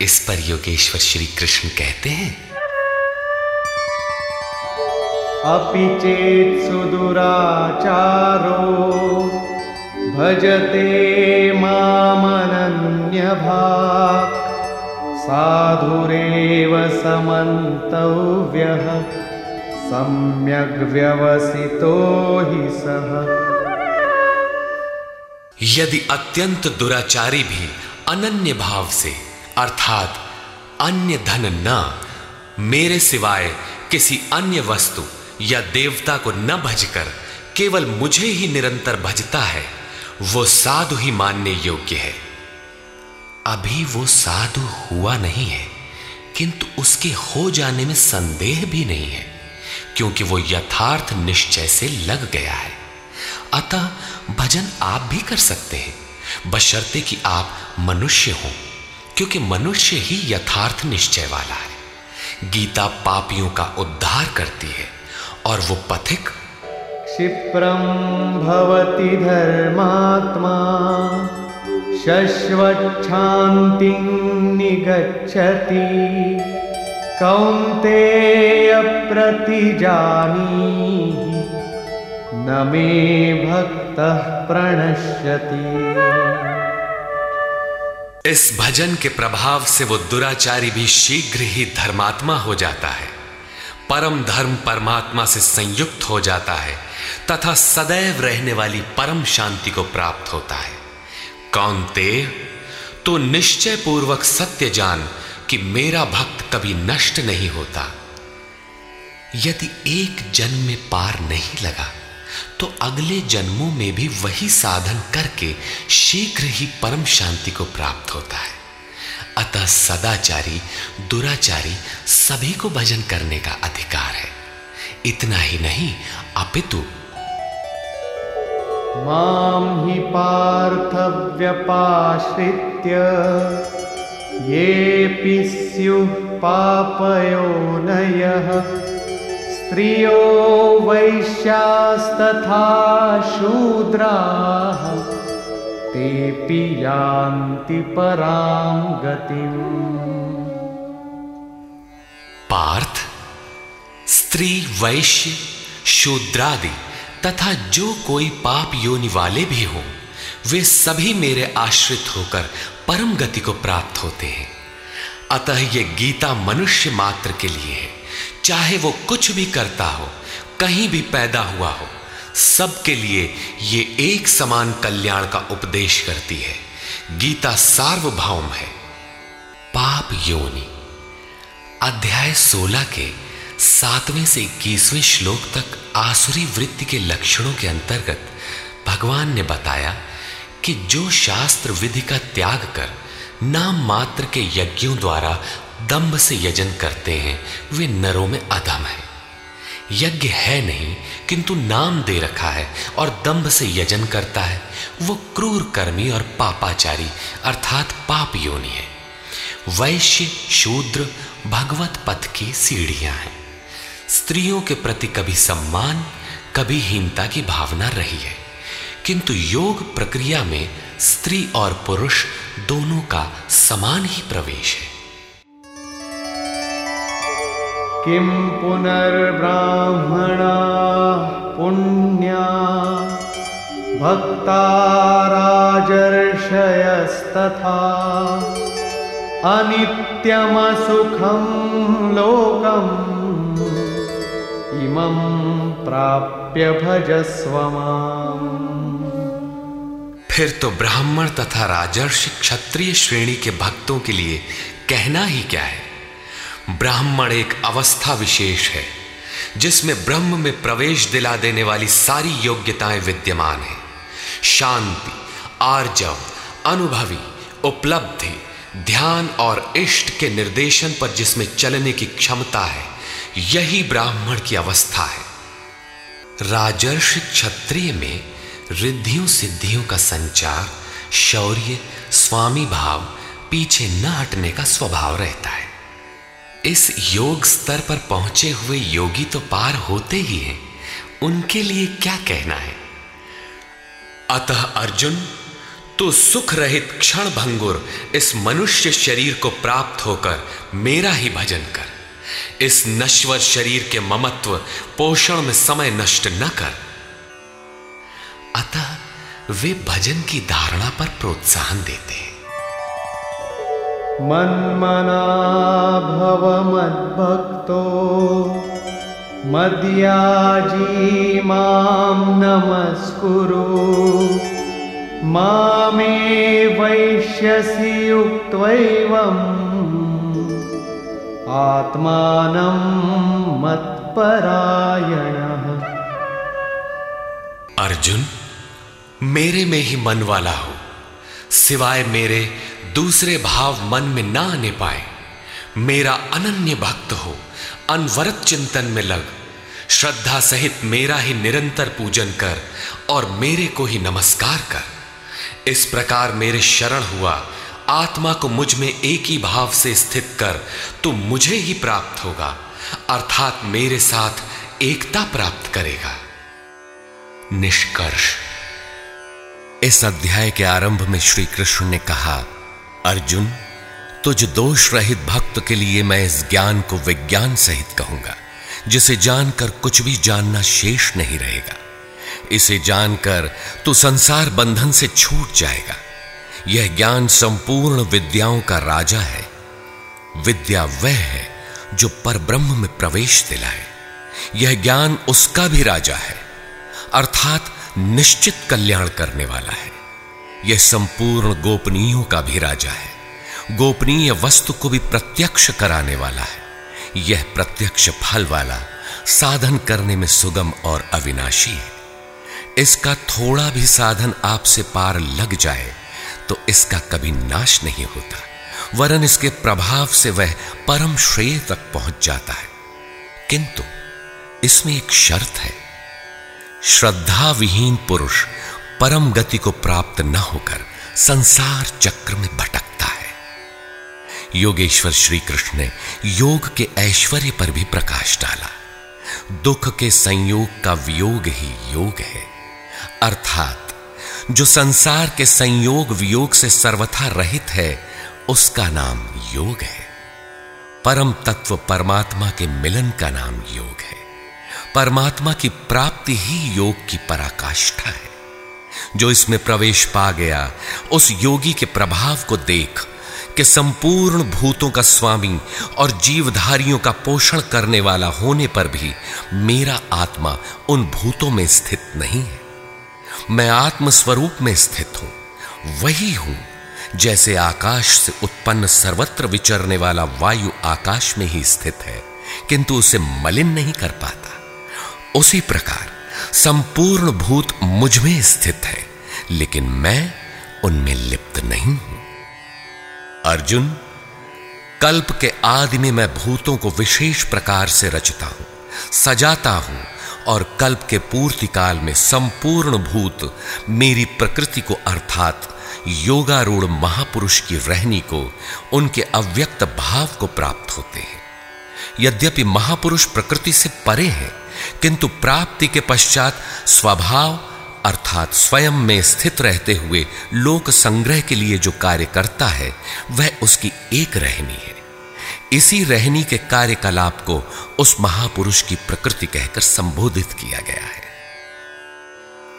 इस पर योगेश्वर श्री कृष्ण कहते हैं। अपि चेत सुदुराचारो। भजते मामनन्य भाग साधुरेव समन्तव्यः, सम्यग् व्यवसितो हि सः। यदि अत्यंत दुराचारी भी अनन्य भाव से, अर्थात अन्य धन न, मेरे सिवाय किसी अन्य वस्तु या देवता को न भजकर केवल मुझे ही निरंतर भजता है वो साधु ही मानने योग्य है। अभी वो साधु हुआ नहीं है, किंतु उसके हो जाने में संदेह भी नहीं है, क्योंकि वो यथार्थ निश्चय से लग गया है। अतः भजन आप भी कर सकते हैं, बशर्ते कि आप मनुष्य हो, क्योंकि मनुष्य ही यथार्थ निश्चय वाला है। गीता पापियों का उद्धार करती है, और वो पथिक क्षिप्रम भवति धर्मात्मा। शश्वच्छान्ति निगच्छति। कौन्तेय प्रतिजानी न मे भक्त प्रणश्यति। इस भजन के प्रभाव से वो दुराचारी भी शीघ्र ही धर्मात्मा हो जाता है। परम धर्म परमात्मा से संयुक्त हो जाता है। तथा सदैव रहने वाली परम शांति को प्राप्त होता है। कौन कौनते तो निश्चय पूर्वक सत्य जान कि मेरा भक्त कभी नष्ट नहीं होता। यदि एक जन्म में पार नहीं लगा तो अगले जन्मों में भी वही साधन करके शीघ्र ही परम शांति को प्राप्त होता है। अतः सदाचारी, दुराचारी सभी को भजन करने का अधिकार है। इतना ही नहीं, अपितु माम ही पार्थ व्यपाश्रित्य ये पिस्यु पापयो नयः। स्त्रियो वैश्यास्तथा शूद्राः तेऽपि यान्ति परां गतिम्। पार्थ स्त्री वैश्य शूद्रादि तथा जो कोई पाप योनि वाले भी हों, वे सभी मेरे आश्रित होकर परम गति को प्राप्त होते हैं। अतः यह गीता मनुष्य मात्र के लिए है। चाहे वो कुछ भी करता हो, कहीं भी पैदा हुआ हो सबके लिए ये एक समान कल्याण का उपदेश करती है। गीता सार्वभौम है। पाप योनि। अध्याय 16 के सातवें से इक्कीसवें श्लोक तक आसुरी वृत्ति के लक्षणों के अंतर्गत भगवान ने बताया कि जो शास्त्र विधि का त्याग कर नाम मात्र के यज्ञों द्वारा दंभ से यजन करते हैं, वे नरों में अधम है। यज्ञ है नहीं, किंतु नाम दे रखा है और दंभ से यजन करता है। वो क्रूर कर्मी और पापाचारी, अर्थात पाप योनि है। वैश्य, शूद्र, भगवत पथ की सीढ़ियाँ हैं। स्त्रियों के प्रति कभी सम्मान, कभी हीनता की भावना रही है। किंतु योग प्रक्रिया में स्त्री और पुरुष दोनों का समान ही प्रवेश है। किं पुनर्ब्राह्मणा पुण्या, भक्ता राजर्षयस्तथा, अनित्यमसुखं लोकम्। इमं प्राप्य भजस्व फिर तो ब्राह्मण तथा राजर्षि क्षत्रिय श्रेणी के भक्तों के लिए कहना ही क्या है? ब्राह्मण एक अवस्था विशेष है, जिसमें ब्रह्म में प्रवेश दिला देने वाली सारी योग्यताएँ विद्यमान हैं। शांति, आर्जव, अनुभवी, उपलब्धि, ध्यान और इष्ट के निर्देशन पर जिसमें चलने की क्षमता है यही ब्राह्मण की अवस्था है। राजर्षि क्षत्रिय में रिद्धियों सिद्धियों का संचार, शौर्य, स्वामी भाव, पीछे न हटने का स्वभाव रहता है। इस योग स्तर पर पहुँचे हुए योगी तो पार होते ही हैं। उनके लिए क्या कहना है? अतः अर्जुन तो सुख रहित क्षण भंगुर इस मनुष्य शरीर को प्राप्त होकर मेरा ही भजन कर। इस नश्वर शरीर के ममत्व पोषण में समय नष्ट न कर। अतः वे भजन की धारणा पर प्रोत्साहन देते हैं। मन्मना भव मद मद्भक्तो मद्याजी माँ नमस्कुरु। मामे वैश्यसि युक्त्वैवम् आत्मानं मत्परायणः। अर्जुन, मेरे में ही मन वाला हो, सिवाय मेरे दूसरे भाव मन में ना आने पाए। मेरा अनन्य भक्त हो, अनवरत चिंतन में लग। श्रद्धा सहित मेरा ही निरंतर पूजन कर और मेरे को ही नमस्कार कर। इस प्रकार मेरे शरण हुआ आत्मा को मुझमें एक ही भाव से स्थित कर तो मुझे ही प्राप्त होगा। अर्थात मेरे साथ एकता प्राप्त करेगा। निष्कर्ष। इस अध्याय के आरंभ में श्री कृष्ण ने कहा, अर्जुन, तुझ दोष रहित भक्त के लिए मैं इस ज्ञान को विज्ञान सहित कहूँगा, जिसे जानकर कुछ भी जानना शेष नहीं रहेगा। इसे जानकर तू संसार बंधन से छूट जाएगा। यह ज्ञान संपूर्ण विद्याओं का राजा है। विद्या वह है जो पर ब्रह्म में प्रवेश दिलाए। यह ज्ञान उसका भी राजा है, अर्थात निश्चित कल्याण करने वाला है। यह संपूर्ण गोपनीयों का भी राजा है। गोपनीय वस्तु को भी प्रत्यक्ष कराने वाला है। यह प्रत्यक्ष फल वाला, साधन करने में सुगम और अविनाशी है। इसका थोड़ा भी साधन आपसे पार लग जाए तो इसका कभी नाश नहीं होता, वरन इसके प्रभाव से वह परम श्रेय तक पहुँच जाता है। किंतु इसमें एक शर्त है श्रद्धा विहीन पुरुष परम गति को प्राप्त न होकर संसार चक्र में भटकता है। योगेश्वर श्री कृष्ण ने योग के ऐश्वर्य पर भी प्रकाश डाला। दुख के संयोग का वियोग ही योग है, अर्थात जो संसार के संयोग वियोग से सर्वथा रहित है, उसका नाम योग है। परम तत्व परमात्मा के मिलन का नाम योग है। परमात्मा की प्राप्ति ही योग की पराकाष्ठा है। जो इसमें प्रवेश पा गया, उस योगी के प्रभाव को देख, के संपूर्ण भूतों का स्वामी और जीवधारियों का पोषण करने वाला होने पर भी मेरा आत्मा उन भूतों में स्थित नहीं है। मैं आत्म स्वरूप में स्थित हूँ। वही हूँ, जैसे आकाश से उत्पन्न सर्वत्र विचरने वाला वायु आकाश में ही स्थित है, किंतु उसे मलिन नहीं कर पाता। उसी प्रकार, संपूर्ण भूत मुझमें स्थित है, लेकिन मैं उनमें लिप्त नहीं हूँ। अर्जुन, कल्प के आदि में मैं भूतों को विशेष प्रकार से रचता हूँ, सजाता हूँ और कल्प के पूर्ति काल में संपूर्ण भूत मेरी प्रकृति को अर्थात योगारूढ़ महापुरुष की रहनी को, उनके अव्यक्त भाव को प्राप्त होते हैं। यद्यपि महापुरुष प्रकृति से परे हैं, किंतु प्राप्ति के पश्चात स्वभाव अर्थात स्वयं में स्थित रहते हुए लोक संग्रह के लिए जो कार्य करता है, वह उसकी एक रहनी है। इसी रहनी के कार्यकलाप को उस महापुरुष की प्रकृति कहकर संबोधित किया गया है।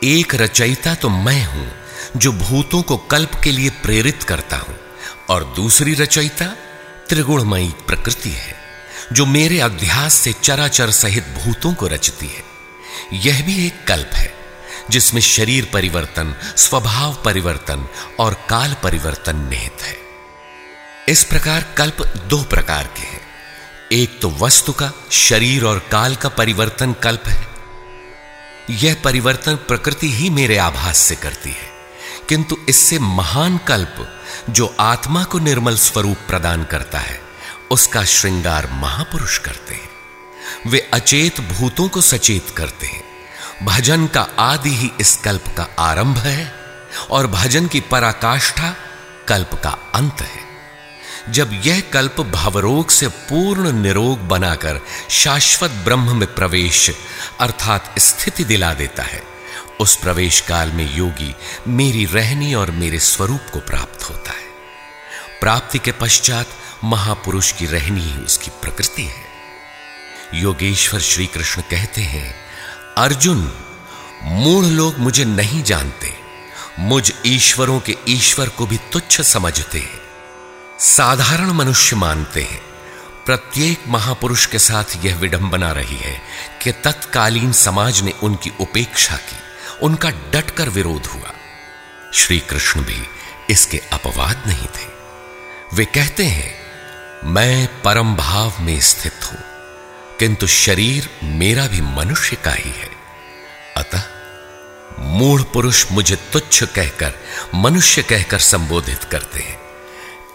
एक रचयिता तो मैं हूँ, जो भूतों को कल्प के लिए प्रेरित करता हूँ, और दूसरी रचयिता त्रिगुणमयी प्रकृति है, जो मेरे अध्यास से चराचर सहित भूतों को रचती है। यह भी एक कल्प है, जिसमें शरीर परिवर्तन, स्वभाव परिवर्तन और काल परिवर्तन निहित है। इस प्रकार कल्प दो प्रकार के हैं। एक तो वस्तु का, शरीर और काल का परिवर्तन कल्प है। यह परिवर्तन प्रकृति ही मेरे आभास से करती है। किंतु इससे महान कल्प, जो आत्मा को निर्मल स्वरूप प्रदान करता है, उसका श्रृंगार महापुरुष करते हैं। वे अचेत भूतों को सचेत करते हैं। भजन का आदि ही इस कल्प का आरंभ है, और भजन की पराकाष्ठा कल्प का अंत है। जब यह कल्प भवरोग से पूर्ण निरोग बनाकर शाश्वत ब्रह्म में प्रवेश, अर्थात स्थिति दिला देता है, उस प्रवेश काल में योगी मेरी रहनी और मेरे स्वरूप को प्राप्त होता है। प्राप्ति के पश्चात महापुरुष की रहनी ही उसकी प्रकृति है। योगेश्वर श्री कृष्ण कहते हैं, अर्जुन, मूढ़ लोग मुझे नहीं जानते। मुझ ईश्वरों के ईश्वर को भी तुच्छ समझते हैं। साधारण मनुष्य मानते हैं। प्रत्येक महापुरुष के साथ यह विडंबना रही है कि तत्कालीन समाज ने उनकी उपेक्षा की, उनका डटकर विरोध हुआ। श्री कृष्ण भी इसके अपवाद नहीं थे। वे कहते हैं, मैं परम भाव में स्थित हूँ, किंतु शरीर मेरा भी मनुष्य का ही है। अतः मूढ़ पुरुष मुझे तुच्छ कहकर, मनुष्य कहकर संबोधित करते हैं।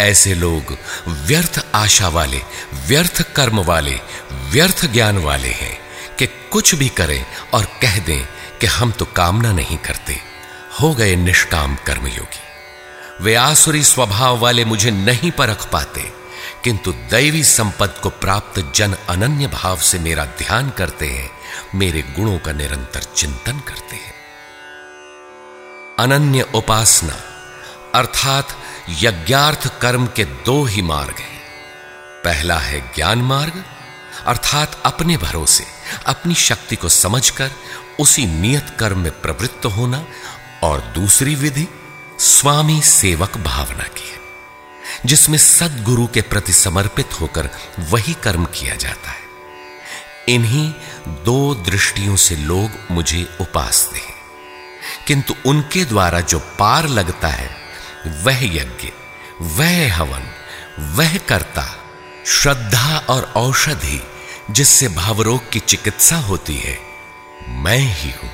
ऐसे लोग व्यर्थ आशा वाले, व्यर्थ कर्म वाले, व्यर्थ ज्ञान वाले हैं कि कुछ भी करें और कह दें कि हम तो कामना नहीं करते। हो गए निष्काम कर्मयोगी। वे आसुरी स्वभाव वाले मुझे नहीं परख पाते, किंतु दैवी संपद को प्राप्त जन अनन्य भाव से मेरा ध्यान करते हैं, मेरे गुणों का निरंतर चिंतन करते हैं। अनन्य उपासना, अर्थात यज्ञार्थ कर्म के दो ही मार्ग हैं। पहला है ज्ञान मार्ग, अर्थात अपने भरोसे, अपनी शक्ति को समझकर उसी नियत कर्म में प्रवृत्त होना और दूसरी विधि, स्वामी सेवक भावना की है, जिसमें सदगुरु के प्रति समर्पित होकर वही कर्म किया जाता है। इन्हीं दो दृष्टियों से लोग मुझे उपासते हैं किंतु उनके द्वारा जो पार लगता है वह यज्ञ, वह हवन, वह कर्ता, श्रद्धा और औषधि जिससे भावरोग की चिकित्सा होती है, मैं ही हूँ।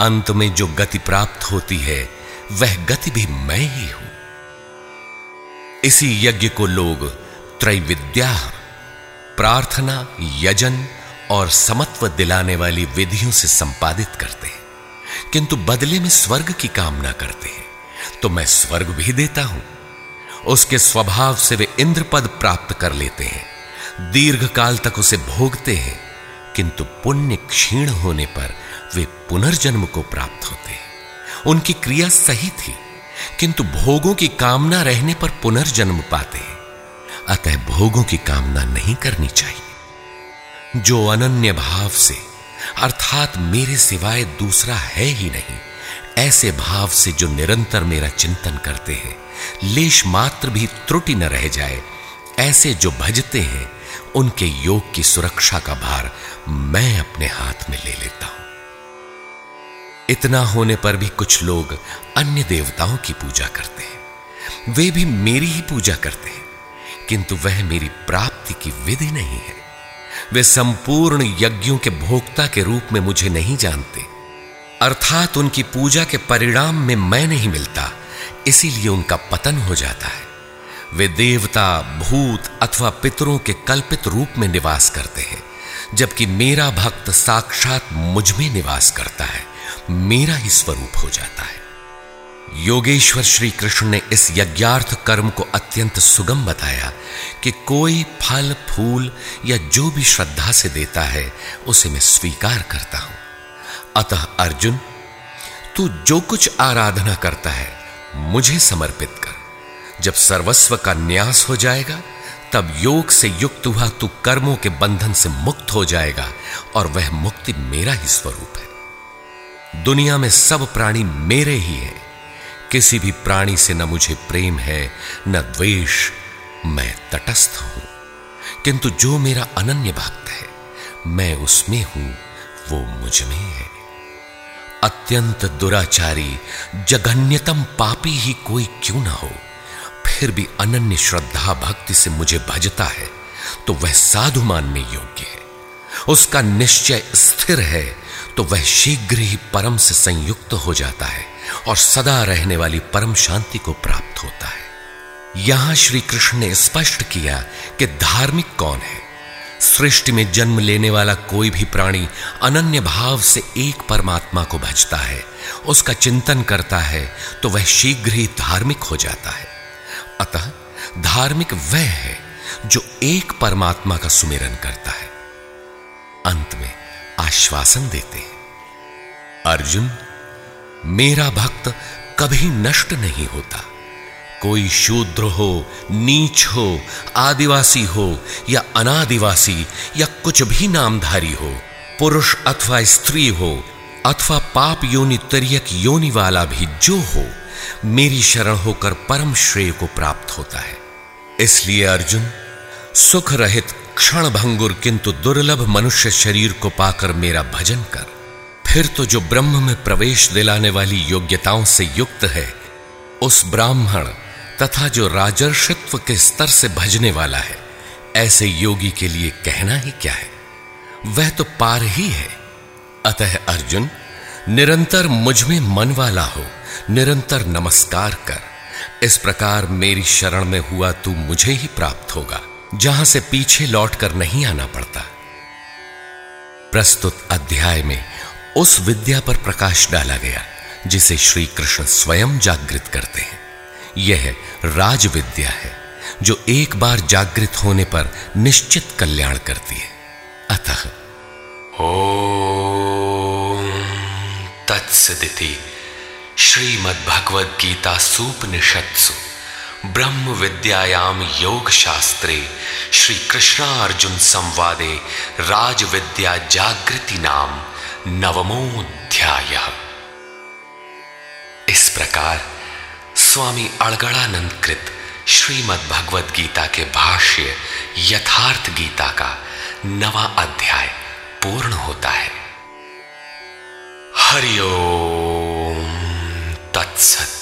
अंत में जो गति प्राप्त होती है, वह गति भी मैं ही हूँ। इसी यज्ञ को लोग त्रैविद्या, प्रार्थना, यजन और समत्व दिलाने वाली विधियों से संपादित करते हैं, किंतु बदले में स्वर्ग की कामना करते हैं। तो मैं स्वर्ग भी देता हूँ। उसके स्वभाव से वे इंद्रपद प्राप्त कर लेते हैं। दीर्घ काल तक उसे भोगते हैं, किंतु पुण्य क्षीण होने पर वे पुनर्जन्म को प्राप्त होते हैं। उनकी क्रिया सही थी, किंतु भोगों की कामना रहने पर पुनर्जन्म पाते हैं। अतः भोगों की कामना नहीं करनी चाहिए। जो अनन्य भाव से, अर्थात मेरे सिवाय दूसरा है ही नहीं। ऐसे भाव से जो निरंतर मेरा चिंतन करते हैं, लेश मात्र भी त्रुटि न रह जाए, ऐसे जो भजते हैं, उनके योग की सुरक्षा का भार मैं अपने हाथ में ले लेता हूँ। इतना होने पर भी कुछ लोग अन्य देवताओं की पूजा करते हैं। वे भी मेरी ही पूजा करते हैं, किंतु वह मेरी प्राप्ति की विधि नहीं है। वे संपूर्ण यज्ञों के भोक्ता के रूप में मुझे नहीं जानते। अर्थात उनकी पूजा के परिणाम में मैं नहीं मिलता, इसीलिए उनका पतन हो जाता है। वे देवता, भूत अथवा पितरों के कल्पित रूप में निवास करते हैं, जबकि मेरा भक्त साक्षात मुझमें निवास करता है, मेरा ही स्वरूप हो जाता है। योगेश्वर श्री कृष्ण ने इस यज्ञार्थ कर्म को अत्यंत सुगम बताया कि कोई फल, फूल या जो भी श्रद्धा से देता है, उसे मैं स्वीकार करता हूँ। अतः अर्जुन, तू जो कुछ आराधना करता है, मुझे समर्पित कर। जब सर्वस्व का न्यास हो जाएगा, तब योग से युक्त हुआ तू कर्मों के बंधन से मुक्त हो जाएगा और वह मुक्ति मेरा ही स्वरूप है। दुनिया में सब प्राणी मेरे ही हैं। किसी भी प्राणी से न मुझे प्रेम है, न द्वेष, मैं तटस्थ हूँ। किंतु जो मेरा अनन्य भक्त है, मैं उसमें हूँ, वो मुझमें है। अत्यंत दुराचारी, जघन्यतम पापी ही कोई क्यों ना हो? फिर भी अनन्य श्रद्धा भक्ति से मुझे भजता है तो वह साधु मानने योग्य है। उसका निश्चय स्थिर है तो वह शीघ्र ही परम से संयुक्त हो जाता है और सदा रहने वाली परम शांति को प्राप्त होता है। यहाँ श्री कृष्ण ने स्पष्ट किया कि धार्मिक कौन है? सृष्टि में जन्म लेने वाला कोई भी प्राणी अनन्य भाव से एक परमात्मा को भजता है, उसका चिंतन करता है तो वह शीघ्र ही धार्मिक हो जाता है। अतः धार्मिक वह है जो एक परमात्मा का सुमिरन करता है। अंत में आश्वासन देते हैं। अर्जुन, मेरा भक्त कभी नष्ट नहीं होता। कोई शूद्र हो, नीच हो, आदिवासी हो, या अनादिवासी, या कुछ भी नामधारी हो, पुरुष अथवा स्त्री हो, अथवा पाप योनि तरियक योनि वाला भी जो हो, मेरी शरण होकर परम श्रेय को प्राप्त होता है। इसलिए अर्जुन सुख रहित क्षण भंगुर किंतु दुर्लभ मनुष्य शरीर को पाकर मेरा भजन कर। फिर तो जो ब्रह्म में प्रवेश दिलाने वाली योग्यताओं से युक्त है, उस ब्राह्मण तथा जो राजर्षित्व के स्तर से भजने वाला है, ऐसे योगी के लिए कहना ही क्या है? वह तो पार ही है। अतः अर्जुन, निरंतर मुझमें मन वाला हो, निरंतर नमस्कार कर। इस प्रकार मेरी शरण में हुआ तू मुझे ही प्राप्त होगा, जहाँ से पीछे लौटकर नहीं आना पड़ता। प्रस्तुत अध्याय में उस विद्या पर प्रकाश डाला गया, जिसे श्री कृष्ण स्वयं जागृत करते हैं। यह राज विद्या है, जो एक बार जागृत होने पर निश्चित कल्याण करती है। अतः। ओम तत्सदिति श्रीमद्भगवद गीता सूपनिषत्सु ब्रह्म विद्यायाम योग शास्त्रे श्री कृष्णार्जुन संवादे राज विद्या जागृति नाम नवमोध्याय इस प्रकार स्वामी अड़गड़ानंद कृत श्रीमद् भगवद गीता के भाष्य यथार्थ गीता का नवा अध्याय पूर्ण होता है। हरिओ तत्सत।